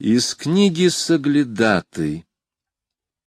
Из книги «Соглядатый»